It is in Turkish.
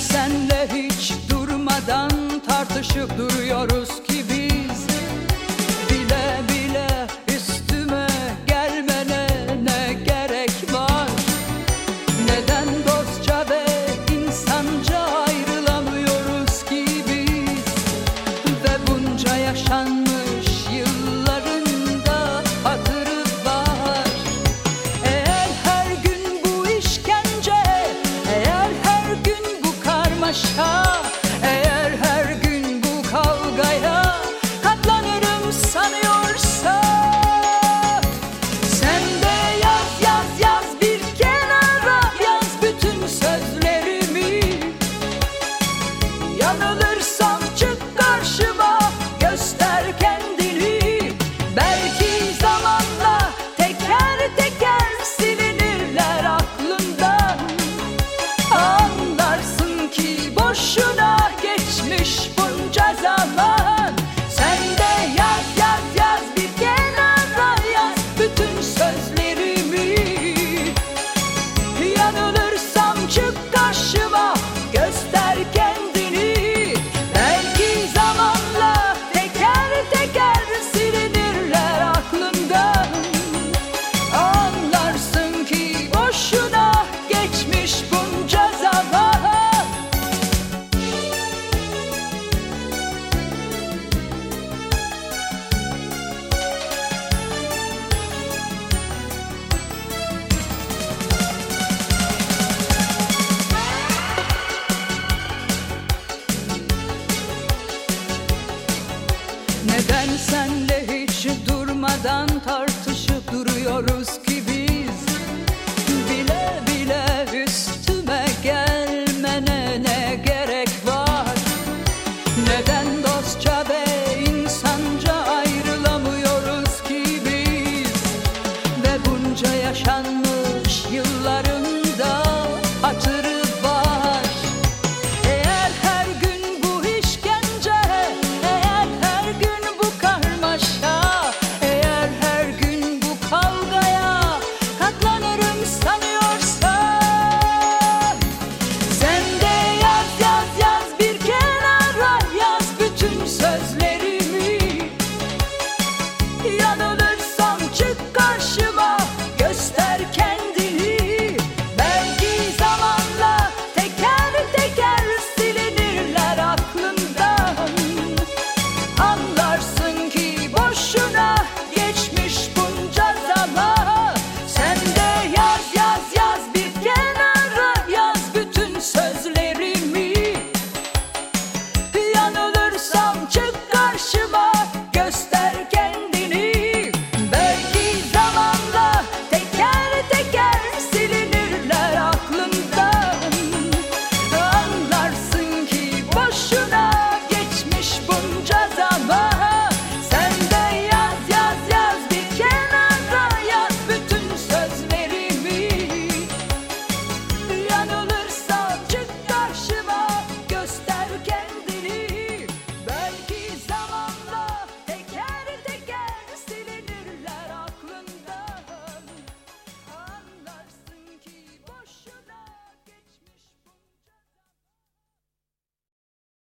senle hiç durmadan tartışıp duruyoruz ki aşka söz mü? Neden senle hiç durmadan tartışıp duruyoruz ki